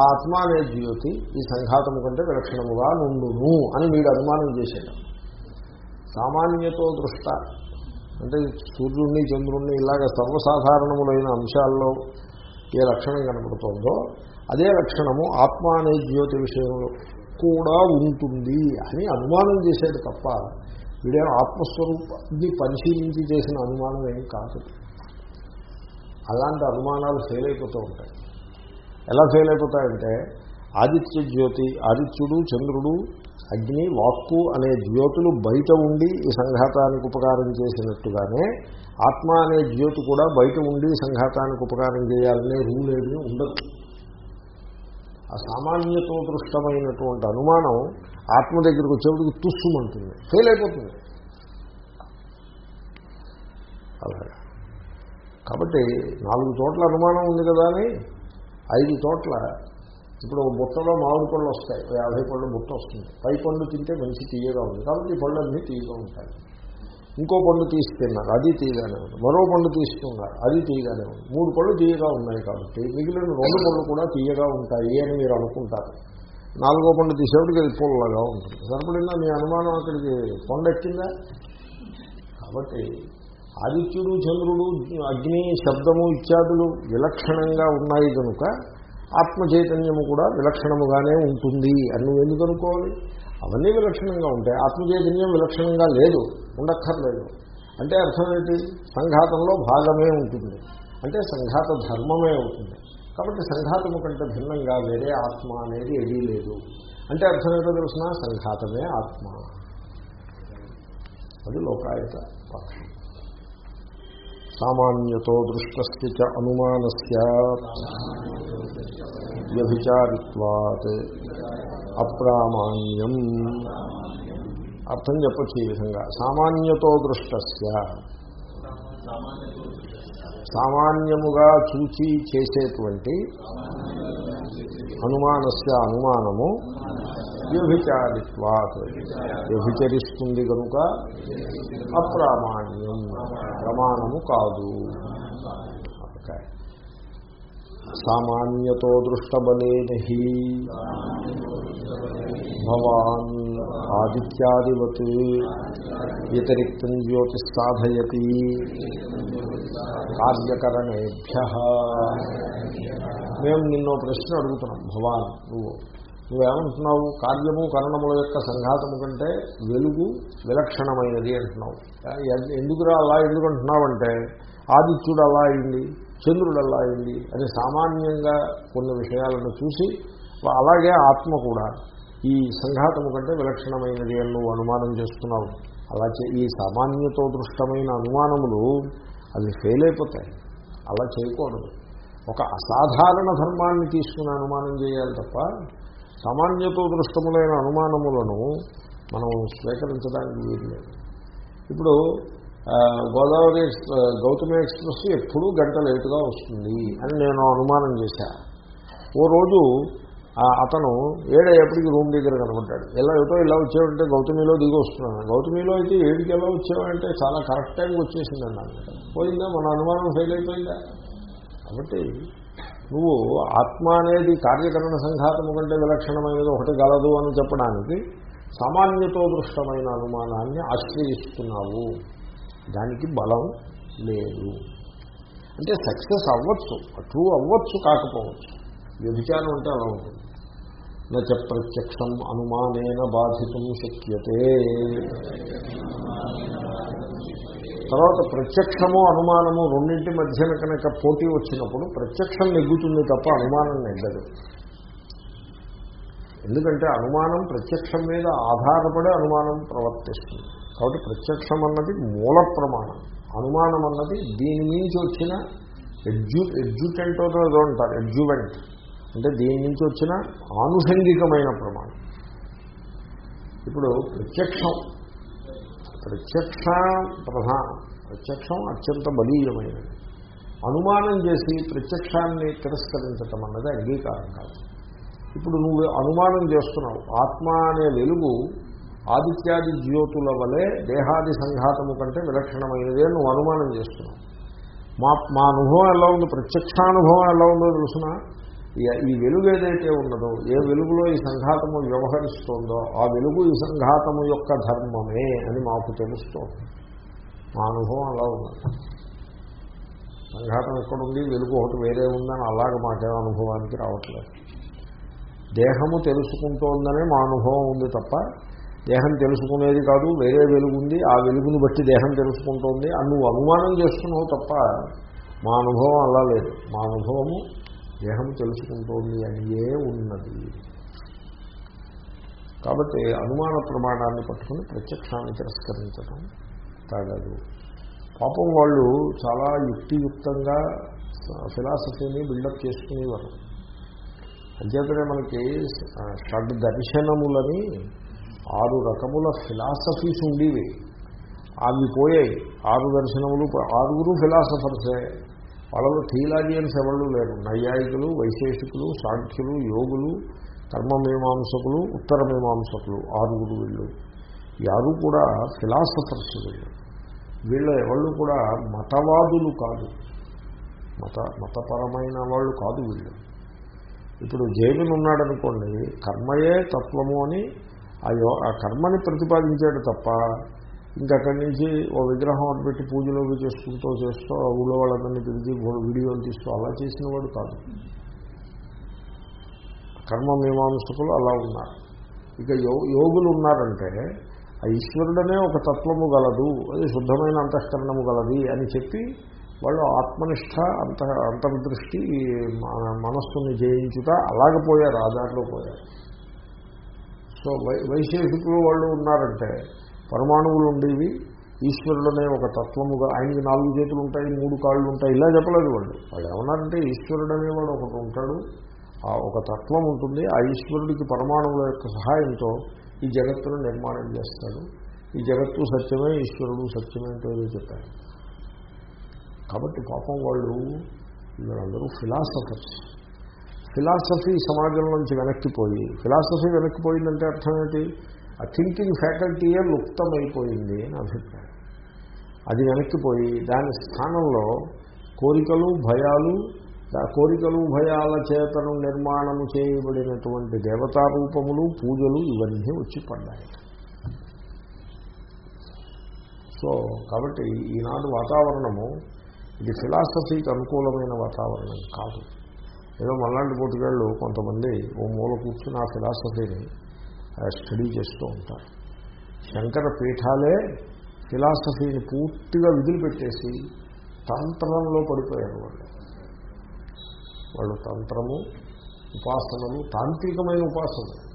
ఆ ఆత్మ అనే జ్యోతి ఈ సంఘాతము కంటే విలక్షణముగా నుండును అని వీడు అనుమానం చేశాడు. సామాన్యతో దృష్ట అంటే సూర్యుడిని చంద్రుణ్ణి ఇలాగ సర్వసాధారణములైన అంశాల్లో ఏ లక్షణం కనబడుతుందో అదే లక్షణము ఆత్మ అనే జ్యోతి విషయంలో కూడా ఉంటుంది అని అనుమానం చేసేది తప్ప వీడే ఆత్మస్వరూపాన్ని పరిశీలించి చేసిన అనుమానం ఏం కాదు. అలాంటి అనుమానాలు ఫెయిల్ అయిపోతూ ఉంటాయి. ఎలా ఫెయిల్ అయిపోతాయంటే ఆదిత్య జ్యోతి ఆదిత్యుడు చంద్రుడు అగ్ని వాక్కు అనే జ్యోతులు బయట ఉండి ఈ సంఘాతానికి ఉపకారం చేసినట్టుగానే ఆత్మ అనే జ్యోతి కూడా బయట ఉండి సంఘాతానికి ఉపకారం చేయాలనే రూల్ ఏమీ ఉండదు. ఆ సామాన్యతో దృష్టమైనటువంటి అనుమానం ఆత్మ దగ్గరికి వచ్చేప్పటికి తుస్సుమంటుంది ఫెయిల్ అయిపోతుంది. అలాగా. కాబట్టి నాలుగు చోట్ల అనుమానం ఉంది కదా అని ఐదు చోట్ల ఇప్పుడు బుట్టలో మామిడి పళ్ళు వస్తాయి. యాభై పళ్ళు బుట్ట వస్తుంది. పై పండు తింటే మంచి తీయగా ఉంది. కాబట్టి ఈ పళ్ళు అన్నీ తీయగా ఉంటాయి. ఇంకో పండు తీస్తున్నారు అది తీయగానే ఉంది. మరో పండు తీసుకున్నారు అది తీయగానే ఉంది. మూడు పళ్ళు తీయగా ఉన్నాయి కాబట్టి మిగిలిన రెండు పళ్ళు కూడా తీయగా ఉంటాయి అని మీరు అనుకుంటారు. నాలుగో పండు తీసేవాడికి అది పుల్లగా ఉంటుంది. సరిపడిందా మీ అనుమానం అక్కడికి కొండెక్కిందా? కాబట్టి ఆదిత్యుడు చంద్రుడు అగ్ని శబ్దము ఇత్యాదులు విలక్షణంగా ఉన్నాయి కనుక ఆత్మ చైతన్యము కూడా విలక్షణముగానే ఉంటుంది అని నువ్వు ఎందుకు అనుకోవాలి? అవన్నీ విలక్షణంగా ఉంటాయి. ఆత్మ చైతన్యం విలక్షణంగా లేదు ఉండక్కర్లేదు. అంటే అర్థం ఏంటి? సంఘాతంలో భాగమే ఉంటుంది. అంటే సంఘాత ధర్మమే అవుతుంది కాబట్టి సంఘాతము కంటే భిన్నంగా వేరే ఆత్మ అనేది ఏదీ లేదు. అంటే అర్థం ఏంటో తెలిసిన? సంఘాతమే ఆత్మ. అది లోకాయత పక్షం. సామాన్యతో దృష్టస్థిత అనుమానస్య వ్యభిచారిత్వాత్ అప్రామాణ్యం. అర్థం చెప్పచ్చు ఈ విధంగా. సామాన్యతో దృష్టస్య. సామాన్యముగా చూచి చేసేటువంటి అనుమానస్య అనుమానము వ్యభిచారిత్వాత్. వ్యభిచరిస్తుంది కనుక అప్రామాణ్యం. ప్రమాణము కాదు. సామాన్యతో దృష్టబలేన హి. భవాన్ ఆదిత్యాదివత్ వ్యతిరిక్తం జ్యోతి సాధయతి. కార్యకరణేభ్య. మేము నిన్నో ప్రశ్న అడుగుతున్నాం భవాన్ నువ్వు. నువ్వేమంటున్నావు? కార్యము కరణముల యొక్క సంఘాతము కంటే వెలుగు విలక్షణమైనది అంటున్నావు. ఎందుకురా అలా ఎందుకు అంటున్నావంటే ఆదిత్యుడు అలా అయింది. చంద్రుడు అలా అయింది అని సామాన్యంగా కొన్ని విషయాలను చూసి అలాగే ఆత్మ కూడా ఈ సంఘాతము కంటే విలక్షణమైనది అని నువ్వు అనుమానం చేస్తున్నావు. అలా చే- ఈ సామాన్యతో దృష్టమైన అనుమానములు అవి ఫెయిల్ అయిపోతాయి. అలా చేయకూడదు. ఒక అసాధారణ ధర్మాన్ని తీసుకుని అనుమానం చేయాలి తప్ప సామాన్యతో దృష్టములైన అనుమానములను మనం స్వీకరించడానికి వీలు లేదు ఇప్పుడు గోదావరి గౌతమి ఎక్స్ప్రెస్ ఎప్పుడూ గంట లేటుగా వస్తుంది అని నేను అనుమానం చేశా. ఓ రోజు అతను ఏడయ్యేపటికి రూమ్ దగ్గర కనబడ్డాడు. ఎలా ఏటో ఇలా వచ్చావంటే గౌతమిలో దిగి వస్తున్నాను గౌతమిలో అయితే ఏడికి ఎలా వచ్చావంటే చాలా కరెక్ట్ టైంకి వచ్చేసింది అన్నాను పోయిందా? మన అనుమానం ఫెయిల్ అయిపోయిందా? కాబట్టి నువ్వు ఆత్మ అనేది కార్యకరణ సంఘాతము కంటే విలక్షణమైనది ఒకటి గలదు అని చెప్పడానికి సామాన్యతో దృష్టమైన అనుమానాన్ని ఆశ్రయిస్తున్నావు. దానికి బలం లేదు. అంటే సక్సెస్ అవ్వచ్చు ట్రూ అవ్వచ్చు కాకపోవచ్చు. వ్యభిచారం అంటే అలా ఉంటుంది. నచ ప్రత్యక్షం అనుమానేన బాధితం శక్యతే. తర్వాత ప్రత్యక్షము అనుమానము రెండింటి మధ్యన కనుక పోటీ వచ్చినప్పుడు ప్రత్యక్షం నెగ్గుతుంది తప్ప అనుమానం నెగ్గదు. ఎందుకంటే అనుమానం ప్రత్యక్షం మీద ఆధారపడే అనుమానం ప్రవర్తిస్తుంది. కాబట్టి ప్రత్యక్షం అన్నది మూల ప్రమాణం. అనుమానం అన్నది దీని నుంచి వచ్చిన ఎడ్జు ఎడ్జుటెంట్ ఏదో అంటారు ఎడ్జువెంట్. అంటే దీని నుంచి వచ్చిన ఆనుషంగికమైన ప్రమాణం. ఇప్పుడు ప్రత్యక్షం. ప్రత్యక్ష ప్రధానం. ప్రత్యక్షం అత్యంత బలీయమైనది. అనుమానం చేసి ప్రత్యక్షాన్ని తిరస్కరించటం అన్నది అంగీకారం కాదు. ఇప్పుడు నువ్వు అనుమానం చేస్తున్నావు. ఆత్మ అనే వెలుగు ఆదిత్యాది జ్యోతుల వలె దేహాది సంఘాతము కంటే విలక్షణమైనదే నువ్వు అనుమానం చేస్తున్నావు. మా మా అనుభవం ఎలా ఉంది ప్రత్యక్షానుభవం ఎలా ఉందో తెలుసిన? ఈ వెలుగు ఏదైతే ఉన్నదో ఏ వెలుగులో ఈ సంఘాతము వ్యవహరిస్తోందో ఆ వెలుగు ఈ సంఘాతము యొక్క ధర్మమే అని మాకు తెలుస్తోంది. మా అనుభవం అలా ఉన్నది సంఘాతం ఎక్కడుంది? వెలుగు ఒకటి వేరే ఉందని అలాగ మాకే అనుభవానికి రావట్లేదు. దేహము తెలుసుకుంటోందనే మా అనుభవం ఉంది తప్ప దేహం తెలుసుకునేది కాదు వేరే వెలుగుంది ఆ వెలుగుని బట్టి దేహం తెలుసుకుంటోంది అని నువ్వు అనుమానం చేస్తున్నావు తప్ప మా అనుభవం అలా లేదు. మా అనుభవము దేహం తెలుసుకుంటోంది అనియే ఉన్నది. కాబట్టి అనుమాన ప్రమాణాన్ని పట్టుకుని ప్రత్యక్షాన్ని తిరస్కరించడం తగదు. పాపం వాళ్ళు చాలా యుక్తియుక్తంగా ఫిలాసఫీని బిల్డప్ చేసుకునేవారు. అంచేతనే మనకి షడ్ దర్శనములని ఆరు రకముల ఫిలాసఫీస్ ఉండేవి. అవి పోయాయి. ఆరు దర్శనములు ఆరుగురు ఫిలాసఫర్సే. వాళ్ళలో థీలాజియన్స్ ఎవరు లేరు. నైయాయికులు వైశేషికులు సాంఖ్యులు యోగులు కర్మమీమాంసకులు ఉత్తర మీమాంసకులు ఆరుగురు వీళ్ళు. ఈ కూడా ఫిలాసఫర్స్ వీళ్ళు. వీళ్ళ ఎవళ్ళు కూడా మతవాదులు కాదు. మత మతపరమైన వాళ్ళు కాదు వీళ్ళు. ఇప్పుడు జైనులు ఉన్నాడనుకోండి కర్మయే తత్వము అని ఆ యో ఆ కర్మని ప్రతిపాదించాడు తప్ప ఇంకక్కడి నుంచి ఓ విగ్రహం పెట్టి పూజలోకి చేసుకుంటూ చేస్తూ ఆ ఊళ్ళో వాళ్ళందరినీ పిలిచి వీడియోలు తీస్తూ అలా చేసిన వాడు కాదు. కర్మ మీమాంసకులు అలా ఉన్నారు. ఇక యో యోగులు ఉన్నారంటే ఆ ఈశ్వరుడనే ఒక తత్వము గలదు అది శుద్ధమైన అంతఃకరణము గలది అని చెప్పి వాళ్ళు ఆత్మనిష్ట అంత అంతర్దృష్టి మనస్సుని జయించుట అలాగ పోయారు ఆధార్లో పోయారు. సో వై వైశేషికులు వాళ్ళు ఉన్నారంటే పరమాణువులు ఉండేవి ఈశ్వరుడనే ఒక తత్వముగా ఆయనకి నాలుగు చేతులు ఉంటాయి మూడు కాళ్ళు ఉంటాయి ఇలా చెప్పలేదు వాళ్ళు. వాళ్ళు ఏమన్నారంటే ఈశ్వరుడు అనేవాడు ఒకటి ఉంటాడు ఆ ఒక తత్వం ఉంటుంది ఆ ఈశ్వరుడికి పరమాణువుల యొక్క సహాయంతో ఈ జగత్తును నిర్మాణం చేస్తాడు. ఈ జగత్తు సత్యమే ఈశ్వరుడు సత్యమే అంటే చెప్పారు. కాబట్టి పాపం వాళ్ళు వీళ్ళందరూ ఫిలాసఫర్స్. ఫిలాసఫీ సమాజం నుంచి వెనక్కిపోయి ఫిలాసఫీ వెనక్కిపోయిందంటే అర్థం ఏంటి? ఆ థింకింగ్ ఫ్యాకల్టీయే లుప్తమైపోయింది అని అభిప్రాయం. అది వెనక్కిపోయి దాని స్థానంలో కోరికలు భయాలు ఆ కోరికలు భయాల చేతను నిర్మాణము చేయబడినటువంటి దేవతారూపములు పూజలు ఇవన్నీ వచ్చి పడ్డాయి. సో కాబట్టి ఈనాడు వాతావరణము ఇది ఫిలాసఫీకి అనుకూలమైన వాతావరణం కాదు. ఏదో మల్లాంటి పోటుగాళ్ళు కొంతమంది ఓ మూల కూర్చుని ఆ ఫిలాసఫీని స్టడీ చేస్తూ ఉంటారు. శంకర పీఠాలే ఫిలాసఫీని పూర్తిగా విదిలిపెట్టేసి తంత్రంలో పడిపోయారు వాళ్ళు. వాళ్ళు తంత్రము ఉపాసనలు తాంత్రికమైన ఉపాసనలు.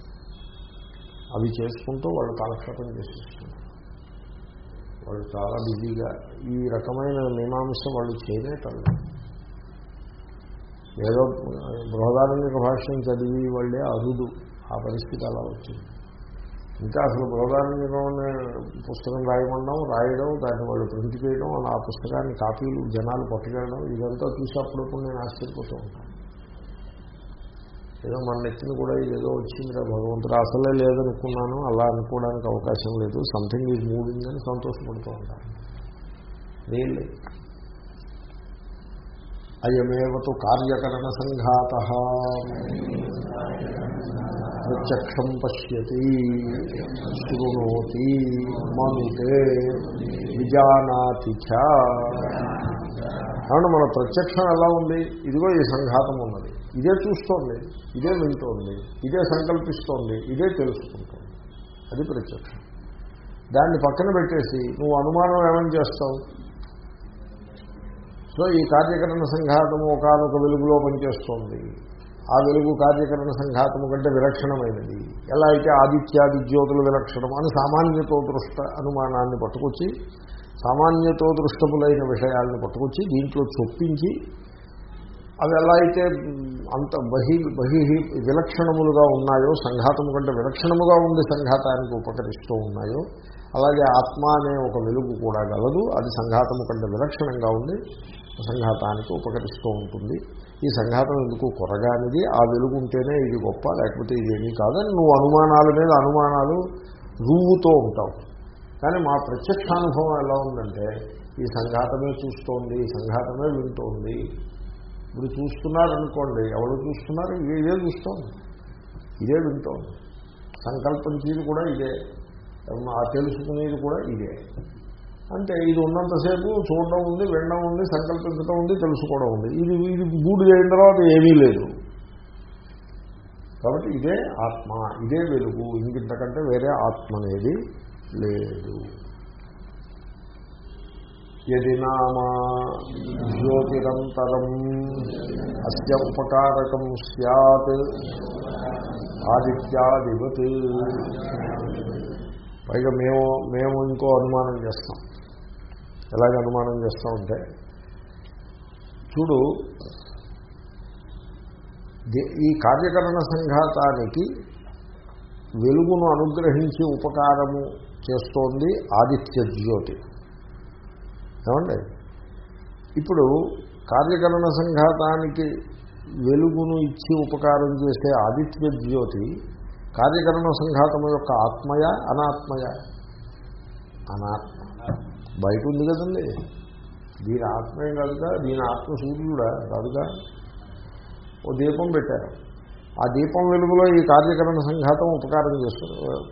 అవి చేసుకుంటూ వాళ్ళు కాలక్షేపం చేసేస్తున్నారు. వాళ్ళు చాలా బిజీగా ఈ రకమైన మీమాంస వాళ్ళు చేయలేటల్లా ఏదో బృహదారణ్యక భాష్యం చదివి వాళ్ళే అరుదు. ఆ పరిస్థితి అలా వచ్చింది. ఇంకా అసలు బృహదారణ్యకం పుస్తకం రాయమన్నాం రాయడం దాన్ని వాళ్ళు ప్రింట్ చేయడం ఆ పుస్తకాన్ని కాపీలు జనాలు పట్టుకెళ్ళడం ఇదంతా చూసి అప్పుడప్పుడు నేను ఆశ్చర్యపోతూ ఉంటాను. ఏదో మన నెత్తిన కూడా ఏదో వచ్చిందిరా భగవంతుడు. అసలే లేదనుకున్నాను అలా అనుకోవడానికి అవకాశం లేదు. సంథింగ్ ఈజ్ మూవింగ్ అని సంతోషపడుతూ ఉంటాను. రియల్లీ అయమేవతు కార్యకరణ సంఘాత ప్రత్యక్షం పశ్యతి శృణోతి మనుతే విజానాతి కాబట్టి మన ప్రత్యక్షం ఎలా ఉంది? ఇదిగో ఈ సంఘాతం ఉన్నది. ఇదే చూస్తోంది ఇదే వింటోంది ఇదే సంకల్పిస్తోంది ఇదే తెలుసుకుంటోంది. అది ప్రత్యక్షం. దాన్ని పక్కన పెట్టేసి నువ్వు అనుమానం ఏమని చేస్తావు? సో ఈ కార్యకరణ సంఘాతము ఒకనొక వెలుగులో పనిచేస్తోంది. ఆ వెలుగు కార్యకరణ సంఘాతము కంటే విలక్షణమైనది. ఎలా అయితే ఆదిత్యాది జ్యోతులు విలక్షణం అని సామాన్యతో దృష్ట అనుమానాన్ని పట్టుకొచ్చి సామాన్యతో దృష్టములైన విషయాలను పట్టుకొచ్చి దీంట్లో చొప్పించి అవి ఎలా అయితే అంత బహి బహి విలక్షణములుగా ఉన్నాయో సంఘాతము కంటే విలక్షణముగా ఉండి సంఘాతానికి ఉపకరిస్తూ ఉన్నాయో అలాగే ఆత్మ అనే ఒక వెలుగు కూడా గలదు. అది సంఘాతము కంటే విలక్షణంగా ఉండి సంఘాతానికి ఉపకరిస్తూ ఉంటుంది. ఈ సంఘాతం ఎందుకు కొరగానిది? ఆ వెలుగు ఉంటేనే ఇది గొప్ప లేకపోతే ఇది ఏమీ కాదని నువ్వు అనుమానాల మీద అనుమానాలు రువ్వుతూ ఉంటావు. కానీ మా ప్రత్యక్షానుభవం ఎలా ఉందంటే ఈ సంఘాతమే చూస్తోంది ఈ సంఘాతమే వింటోంది. ఇప్పుడు చూస్తున్నారనుకోండి ఎవరు చూస్తున్నారు? ఇదే చూస్తోంది? ఇదే వింటోంది. సంకల్పించేది కూడా ఇదే. ఆ తెలుసుకునేది కూడా ఇదే. అంటే ఇది ఉన్నంతసేపు చూడడం ఉంది వినడం ఉంది సంకల్పించడం ఉంది తెలుసుకోవడం ఉంది. ఇది ఇది గూడు అయిన తర్వాత ఏమీ లేదు. కాబట్టి ఇదే ఆత్మ ఇదే వెలుగు. ఇంకింతకంటే వేరే ఆత్మ అనేది లేదు. యది నామా జ్యోతిరంతరం అస్య ఉపకారకం సత్ ఆదిత్యాదివత్. పైగా మేము మేము ఇంకో అనుమానం చేస్తాం. ఎలాగ అనుమానం చేస్తామంటే చూడు ఈ కార్యకరణ సంఘాతానికి వెలుగును అనుగ్రహించి ఉపకారము చేస్తోంది ఆదిత్య జ్యోతి. ఏమండి? ఇప్పుడు కార్యకరణ సంఘాతానికి వెలుగును ఇచ్చి ఉపకారం చేసే ఆదిత్య జ్యోతి కార్యకరణ సంఘాతము యొక్క ఆత్మయ అనాత్మయ? అనాత్మ. బయట ఉంది కదండి. దీని ఆత్మయం కాదుగా దీని ఆత్మ సూర్యుడా? కాదుగా? ఓ దీపం పెట్టారు. ఆ దీపం వెలుగులో ఈ కార్యకరణ సంఘాతం ఉపకారం చేస్తు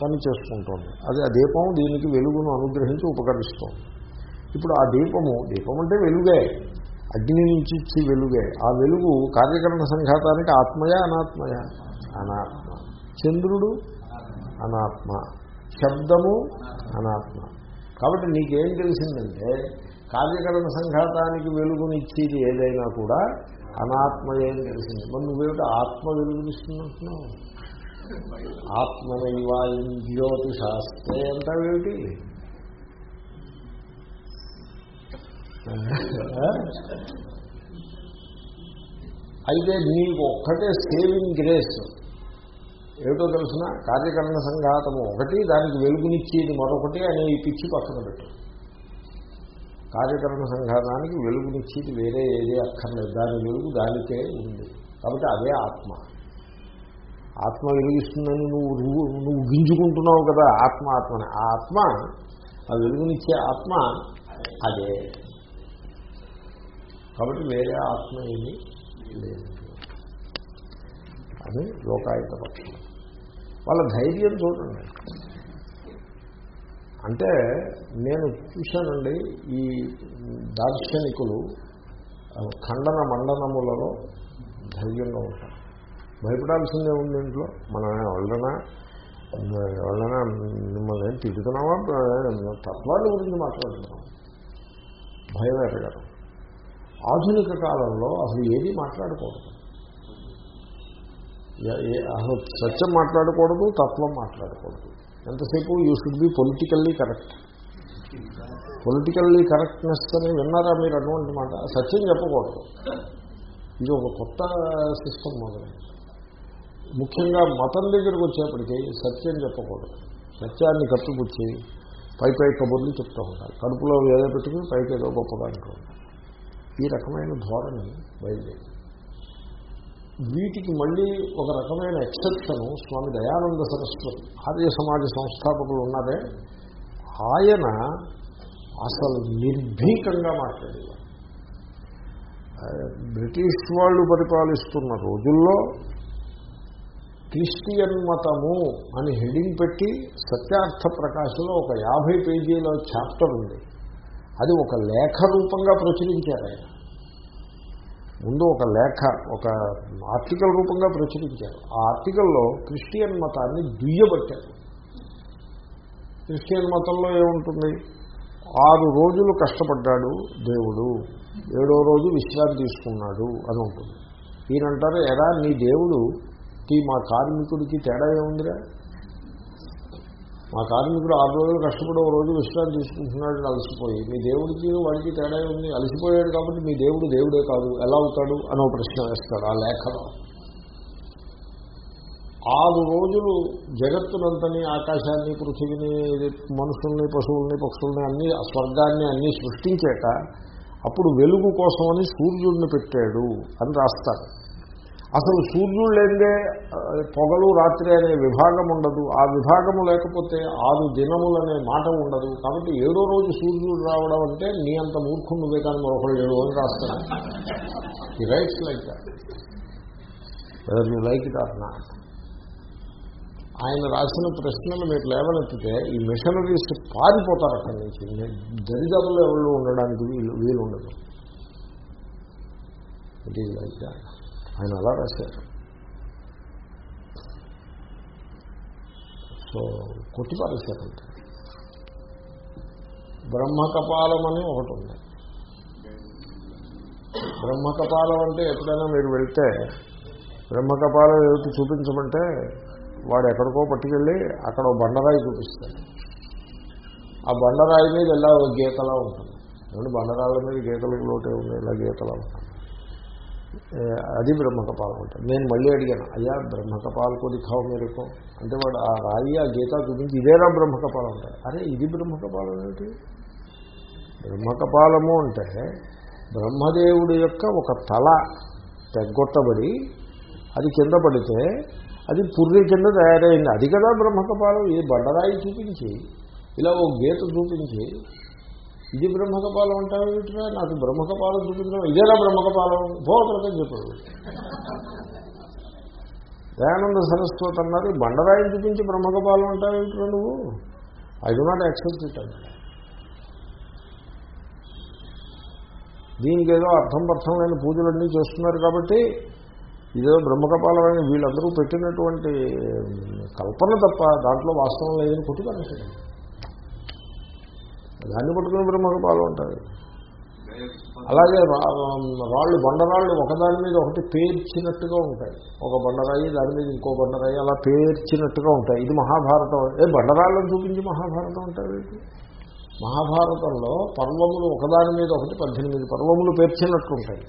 పని చేసుకుంటుంది అది ఆ దీపం దీనికి వెలుగును అనుగ్రహించి ఉపకరిస్తుంది. ఇప్పుడు ఆ దీపము దీపం అంటే వెలుగే. అగ్ని నుంచి వెలుగే. ఆ వెలుగు కార్యకరణ సంఘాతానికి ఆత్మయ అనాత్మయ? అనాత్మ. చంద్రుడు అనాత్మ. శబ్దము అనాత్మ. కాబట్టి నీకేం తెలిసిందంటే కార్యకరణ సంఘాతానికి వెలుగునిచ్చేది ఏదైనా కూడా అనాత్మయే అని తెలిసింది. మరి నువ్వేమిటి ఆత్మ వెలుగునిస్తున్నట్టున్నావు ఆత్మనైవాయం జ్యోతి శాస్త్రే అంటావేమిటి అయితే నీకు ఒక్కటే సేవింగ్ గ్రేస్ ఏమిటో తెలిసిన? కార్యకరణ సంఘాతము ఒకటి దానికి వెలుగునిచ్చేది మరొకటి అనే ఈ పిచ్చి పక్కన పెట్టు. కార్యకరణ సంఘాతానికి వెలుగునిచ్చేది వేరే ఏదే అక్కర్లేదు. దాని వెలుగు దానికే ఉంది. కాబట్టి అదే ఆత్మ. ఆత్మ వెలిగిస్తుందని నువ్వు నువ్వు నువ్వు గింజుకుంటున్నావు కదా ఆత్మ ఆత్మని. ఆ ఆత్మ ఆ వెలుగునిచ్చే ఆత్మ అదే. కాబట్టి వేరే ఆత్మ ఏమీ లేదు. అని లోకాయుత పక్షం. వాళ్ళ ధైర్యం చూడండి. అంటే నేను చూశానండి ఈ దార్శనికులు ఖండన మండనములలో ధైర్యంగా ఉంటారు. భయపడాల్సిందే ఉంది ఇంట్లో. మన ఎవరైనా ఎవరైనా మిమ్మల్ని ఏం తిరుగుతున్నావా తత్వాల గురించి మాట్లాడుతున్నాం. భయం ఎరగడం ఆధునిక కాలంలో అసలు ఏది మాట్లాడకూడదు. అసలు సత్యం మాట్లాడకూడదు తత్వం మాట్లాడకూడదు. ఎంతసేపు? You should be politically correct politically correctness అని విన్నారా మీరు అటువంటి మాట? సత్యం చెప్పకూడదు. ఇది ఒక కొత్త సిస్టమ్ మొదలైంది. ముఖ్యంగా మతం దగ్గరకు వచ్చేప్పటికీ సత్యం చెప్పకూడదు. సత్యాన్ని కప్పిపుచ్చి పై పై కబుర్లు చెప్తూ ఉంటారు. కడుపులో ఏదో పెట్టుకుని పైకి ఏదో గొప్పగా అంటూ ఉంటారు. ఈ రకమైన ధోరణి బయలుదేరి వీటికి మళ్ళీ ఒక రకమైన ఎక్సెప్షను స్వామి దయానంద సరస్వతి ఆర్య సమాజ సంస్థాపకులు ఉన్నారే. ఆయన అసలు నిర్భీకంగా మాట్లాడేవారు. బ్రిటిష్ వాళ్ళు పరిపాలిస్తున్న రోజుల్లో క్రిస్టియన్ మతము అని హెడింగ్ పెట్టి సత్యార్థ ప్రకాశంలో ఒక యాభై పేజీల చాప్టర్ ఉంది. అది ఒక లేఖ రూపంగా ప్రచురించారు ఆయన. ముందు ఒక లేఖ ఒక ఆర్టికల్ రూపంగా ప్రచురించారు. ఆ ఆర్టికల్లో క్రిస్టియన్ మతాన్ని దుయ్యబట్టారు. క్రిస్టియన్ మతంలో ఏముంటుంది? ఆరు రోజులు కష్టపడ్డాడు దేవుడు ఏడో రోజు విశ్రాంతి తీసుకున్నాడు అని ఉంటుంది. ఈయనంటారు ఎరా నీ ఈ మా కార్మికుడికి తేడా ఏముందిరా? మా కార్మికుడు ఆరు రోజులు కష్టపడి ఒక రోజు విశ్రాంతి తీసుకుంటున్నాడు అలసిపోయి. మీ దేవుడికి వాడికి తేడా ఉంది అలసిపోయాడు కాబట్టి మీ దేవుడు దేవుడే కాదు. ఎలా అవుతాడు? అని ఒక ప్రశ్న వేస్తాడు ఆ లేఖలో. ఆరు రోజులు జగత్తునంతని ఆకాశాన్ని పృథివిని మనుషుల్ని పశువుల్ని పక్షుల్ని అన్ని స్వర్గాన్ని అన్ని సృష్టించాక అప్పుడు వెలుగు కోసమని సూర్యుడిని పెట్టాడు అని రాస్తారు. అసలు సూర్యుడు లేదే పొగలు రాత్రి అనే విభాగం ఉండదు. ఆ విభాగము లేకపోతే ఆరు దినములు అనే మాట ఉండదు. కాబట్టి ఏడో రోజు సూర్యుడు రావడం అంటే నీ అంత మూర్ఖం నువ్వే కానీ మరొకడు ఏడు అని రాస్తాను ఈ rights like you like it or not ఆయన రాసిన ప్రశ్నలు మీరు లేవనెత్తితే ఈ మిషనరీస్ పారిపోతారు అక్కడి నుంచి. దరిదాపుల్లో ఎవరు ఉండడానికి వీలు వీలు ఉండదు ఇట్ ఈజ్ లైక్ దాట్ ఆయన అలా రాశారు. సో కొట్టిపారేశారంటే బ్రహ్మకపాలం అని ఒకటి ఉంది. బ్రహ్మకపాలం అంటే ఎప్పుడైనా మీరు వెళ్తే బ్రహ్మకపాలం ఏమిటి చూపించమంటే వాడు ఎక్కడికో పట్టుకెళ్ళి అక్కడ బండరాయి చూపిస్తాడు. ఆ బండరాయి మీద ఎలా గీతలా ఉంటుంది. ఏమంటే బండరాళ్ళ మీద గీతలకు లోటే ఉంది ఇలా గీతలా ఉంటుంది. అది బ్రహ్మకపాలం ఉంటుంది నేను మళ్ళీ అడిగాను అయ్యా బ్రహ్మకపాలకు దిఖావు ఖావు మేరకు. అంటే వాడు ఆ రాయి ఆ గీత చూపించి ఇదేరా బ్రహ్మకపాలం అంటారు అరే ఇది బ్రహ్మకపాలం ఏమిటి? బ్రహ్మకపాలము అంటే బ్రహ్మదేవుడి యొక్క ఒక తల తెగ్గొట్టబడి అది కింద పడితే అది పుర్రి కింద తయారైంది. అది కదా బ్రహ్మకపాలం ఇది బండరాయి చూపించి ఇలా ఓ గీత చూపించి ఇది బ్రహ్మకపాలం అంటారు ఏమిటిరా? నాకు బ్రహ్మకపాలం చూపించడం ఇదేనా బ్రహ్మకపాలం? పోతలకని చెప్పాడు. దయానంద సరస్వతి అన్నారు బండరాయిని చూపించి బ్రహ్మకపాలం అంటావు ఏమిటిరా నువ్వు? I do not accept it దీనికి ఏదో అర్థం పర్థం లేని పూజలన్నీ చేస్తున్నారు కాబట్టి ఇదేదో బ్రహ్మకపాలమైన వీళ్ళందరూ పెట్టినటువంటి కల్పన తప్ప దాంట్లో వాస్తవం లేదని కొట్టుకొనేసాడు దాన్ని పట్టుకుని బ్రహ్మకపాలం బాగుంటుంది అలాగే రా- రాళ్ళు బండరాళ్ళు ఒకదాని మీద ఒకటి పేర్చినట్టుగా ఉంటాయి. ఒక బండరాయి దాని మీద ఇంకో బండరాయి అలా పేర్చినట్టుగా ఉంటాయి. ఇది మహాభారతం. ఏ బండరాళ్ళని చూపించి మహాభారతం ఉంటుంది మహాభారతంలో పర్వములు ఒకదాని మీద ఒకటి పద్దెనిమిది పర్వములు పేర్చినట్లుంటాయి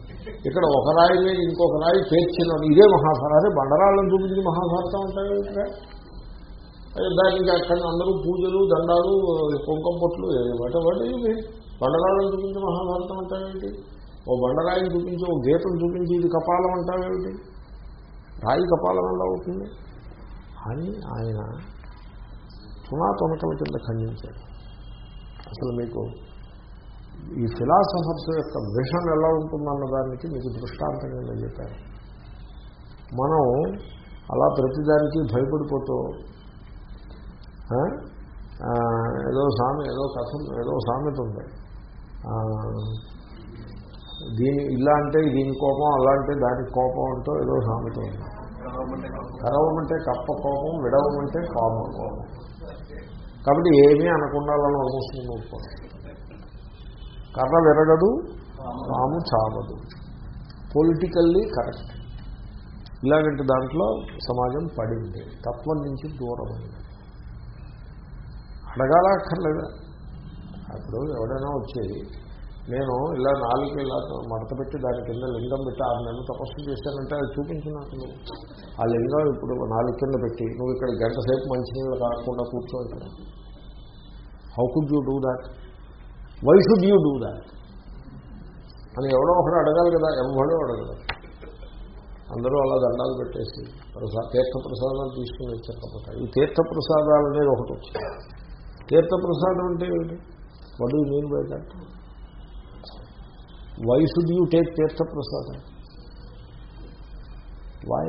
ఇక్కడ ఒక రాయి మీద ఇంకొక రాయి పేర్చినట్టు ఇదే మహాభారతం. అదే బండరాళ్ళని చూపించి మహాభారతం ఉంటాయి దానికి అక్కడ అందరూ పూజలు దండాలు కుంకం పొట్లు వాటి వాటి ఇవి. బండరాళ్ళని చూపించి మహాభారతం అంటావేమిటి ఓ బండరాయిని చూపించి ఓ గీతను చూపించి ఇది కపాలం అంటావేమిటి రాయి కపాలం ఎలా అవుతుంది? అని ఆయన తునా కింద ఖండించాడు. అసలు మీకు ఈ ఫిలాసఫర్స్ యొక్క విషన్ ఎలా ఉంటుందన్న దానికి మీకు దృష్టాంతం కింద చెప్పారు మనం అలా ప్రతిదానికి భయపడిపోతూ ఏదో సామె ఏదో కథ ఏదో సామెత ఉంది. దీని ఇలా అంటే దీని కోపం అలా అంటే దానికి కోపం అంటూ ఏదో సామెత ఉంది. కరవమంటే కప్ప కోపం విడవమంటే కామ కోపం. కాబట్టి ఏమీ అనకుండా అలా నడుస్తుంది కర్ర విరగదు కాము చావదు. పొలిటికల్లీ కరెక్ట్ ఇలాగంటే దాంట్లో సమాజం పడింది. తత్వం నుంచి దూరమైంది. అడగాల అక్కర్లేదా అప్పుడు ఎవడైనా వచ్చేది నేను ఇలా నాలుగు ఇలా మడత పెట్టి దాని కింద లింగం పెట్టి ఆరు నెలలు తపస్సు చేశానంటే అది చూపించినట్టు. నువ్వు ఆ లింగం ఇప్పుడు నాలుగు కింద పెట్టి నువ్వు ఇక్కడ గంట సేపు మంచినీళ్ళు కాకుండా కూర్చో how could you do that why should you do that అని ఎవడో ఒకడు అడగాలి కదా ఎవడో అడగదు అందరూ అలా దండాలు పెట్టేసి ప్రసా తీర్థ ప్రసాదాలు తీసుకుని వచ్చారు ఈ తీర్థ ప్రసాదాలు అనేది ఒకటి వచ్చింది. తీర్థ ప్రసాదం అంటే ఏమిటి? What you mean by that why should you take తీర్థ ప్రసాదం వై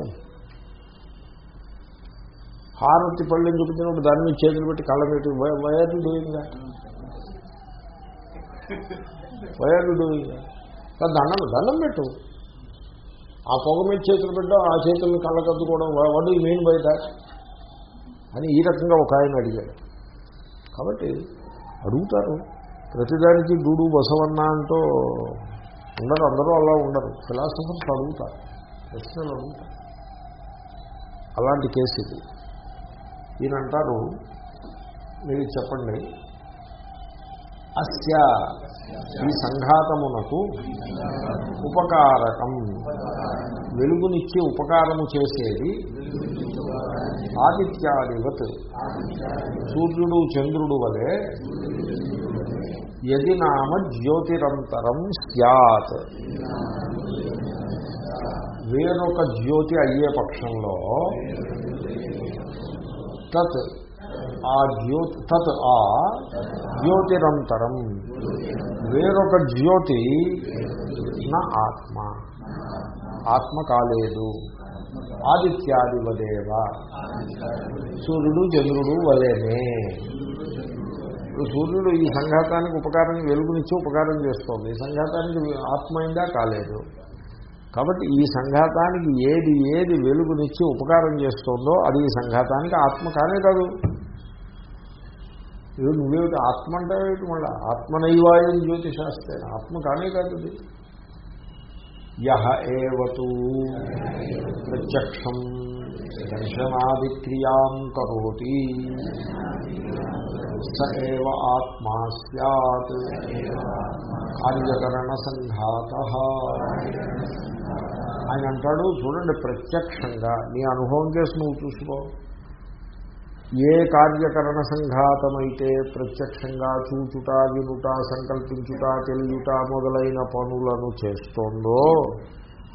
హారతి పళ్ళని చూపించినప్పుడు దాని మీద చేతులు పెట్టి కళ్ళ పెట్టి why are doing that why are doing that దండం దండం పెట్టు. ఆ పొగ మీద చేతులు పెట్టడం ఆ చేతులను కళ్ళకద్దుకోవడం what you mean by that అని ఈ రకంగా ఒక ఆయన అడిగాడు. కాబట్టి అడుగుతారు. ప్రతిదానికి డూడు బసవన్న అంటూ ఉండరు అందరూ అలా ఉండరు. ఫిలాసఫర్స్ అడుగుతారు ప్రశ్నలు అడుగుతారు. అలాంటి కేసు ఇది. ఈయన అంటారు మీరు చెప్పండి అస్య ఈ సంఘాతమునకు ఉపకారకం. వెలుగునిచ్చి ఉపకారము చేసేది ఆదిత్యాదివత్. సూర్యుడు చంద్రుడు వలె యది నామ జ్యోతిరంతరం స్యాత్. వేరొక జ్యోతి అయ్యే పక్షంలో తత్ ఆ జ్యోతి తత్ ఆ జ్యోతిరంతరం. వేరొక జ్యోతి నా ఆత్మ. ఆత్మ కాలేదు. ఆదిత్యాది వదేవ సూర్యుడు చంద్రుడు వలేనే. సూర్యుడు ఈ సంఘాతానికి ఉపకారం వెలుగునిచ్చి ఉపకారం చేస్తోంది. ఈ సంఘాతానికి ఆత్మ కాలేదు. కాబట్టి ఈ సంఘాతానికి ఏది ఏది వెలుగునిచ్చి ఉపకారం చేస్తోందో అది ఈ సంఘాతానికి ఆత్మ కానే కాదు. నువ్వేమిటి ఆత్మ అంటే మళ్ళీ? ఆత్మనైవాయం జ్యోతిశాస్త్రే ఆత్మ కానే కాదు ఇది. యహ ఏవతూ ప్రత్యక్షం దర్శనాదిక్రియా కరోతి. స ఏవ ఆత్మా సత్ కార్యకరణ సంఘాత ఆయన అంటాడు చూడండి ప్రత్యక్షంగా నీ అనుభవం చేసి నువ్వు చూసుకో. ఏ కార్యకరణ సంఘాతమైతే ప్రత్యక్షంగా చూచుట వినుట సంకల్పించుట తెలియట మొదలైన పనులను చేస్తోందో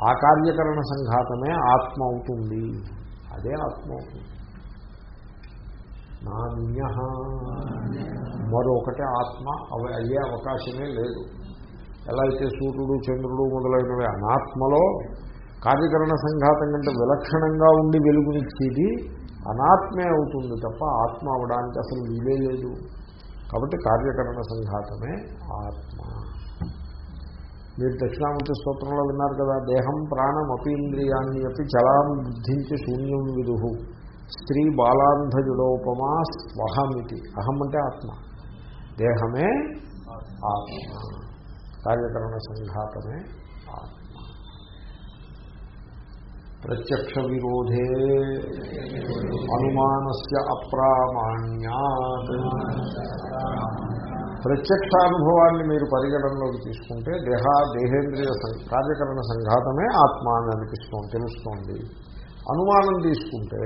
ఆ కార్యకరణ సంఘాతమే ఆత్మ అవుతుంది అదే ఆత్మ అవుతుంది నాణ్య మరొకటి ఆత్మ అయ్యే అవకాశమే లేదు. ఎలా అయితే సూర్యుడు చంద్రుడు మొదలైనవి అనాత్మలో కార్యకరణ సంఘాతం కంటే విలక్షణంగా ఉండి వెలుగునిచ్చేది అనాత్మే అవుతుంది తప్ప ఆత్మ అవడానికి అసలు వీలే లేదు. కాబట్టి కార్యకరణ సంఘాతమే ఆత్మ. మీరు దక్షిణామూర్తి స్తోత్రంలో విన్నారు కదా దేహం ప్రాణం అపీంద్రియాన్ని అపి చలాం బుద్ధించి శూన్యం విదుహు స్త్రీ బాలాంధజుడోపమా స్వహమితి. అహం అంటే ఆత్మ. దేహమే ఆత్మ. కార్యకరణ సంఘాతమే ఆత్మ ప్రత్యక్ష విరోధే అనుమానస్య అప్రామాణ్యాత్. ప్రత్యక్షానుభవాన్ని మీరు పరిగణనలోకి తీసుకుంటే దేహ దేహేంద్రియ సం- కార్యకరణ సంఘాతమే ఆత్మ అని అనిపిస్తోంది తెలుస్తోంది. అనుమానం తీసుకుంటే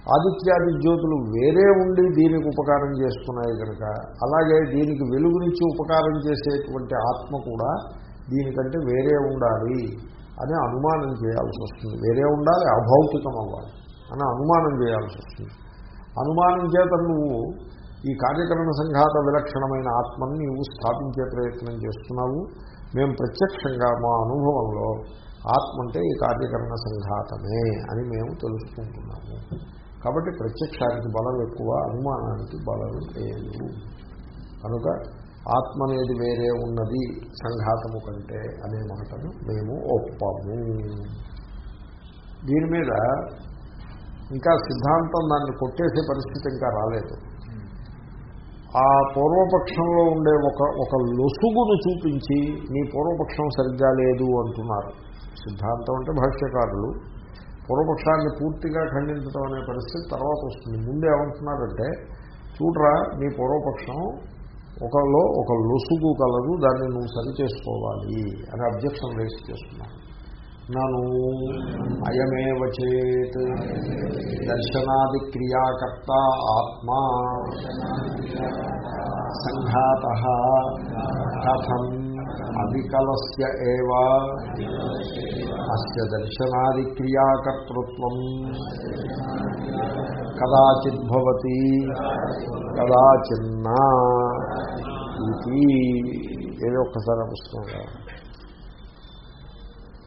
ఆదిత్యాది జ్యోతులు వేరే ఉండి దీనికి ఉపకారం చేస్తున్నాయి కనుక అలాగే దీనికి వెలుగునిచ్చి ఉపకారం చేసేటువంటి ఆత్మ కూడా దీనికంటే వేరే ఉండాలి. అని అనుమానం చేయాల్సి వస్తుంది. వేరే ఉండాలి అభౌతికం అవ్వాలి అని అనుమానం చేయాల్సి వస్తుంది. అనుమానం చేత నువ్వు ఈ కార్యకరణ సంఘాత విలక్షణమైన ఆత్మని నీవు స్థాపించే ప్రయత్నం చేస్తున్నావు. మేము ప్రత్యక్షంగా మా అనుభవంలో ఆత్మ అంటే ఈ కార్యకరణ సంఘాతమే అని మేము తెలుసుకుంటున్నాము. కాబట్టి ప్రత్యక్షానికి బలం ఎక్కువ అనుమానానికి బలం లేదు. కనుక ఆత్మ అనేది వేరే ఉన్నది సంఘాతము కంటే అనే మాటను మేము ఒప్పము. దీని మీద ఇంకా సిద్ధాంతం దాన్ని కొట్టేసే పరిస్థితి ఇంకా రాలేదు. ఆ పూర్వపక్షంలో ఉండే ఒక ఒక లొసుగును చూపించి నీ పూర్వపక్షం సరిగ్గా లేదు అంటున్నారు. సిద్ధాంతం అంటే భాష్యకారులు. పూర్వపక్షాన్ని పూర్తిగా ఖండించడం అనే పరిస్థితి తర్వాత వస్తుంది. ముందు ఏమంటున్నారంటే చూడరా నీ పూర్వపక్షం ఒకళ్ళు ఒక లొసుగు కలదు దాన్ని నువ్వు సరి చేసుకోవాలి అని అబ్జెక్షన్ రేస్ చేస్తున్నాను. నను అయమేవ చేత్ దర్శనాది క్రియాకర్త ఆత్మా సంఘాత కథం అవికలస్య అస్య దర్శనాది క్రియాకర్తృత్వం కదాచిద్భవతి. కదాచిన్నా. ఇది ఏదో ఒక్కసారి పుస్తకం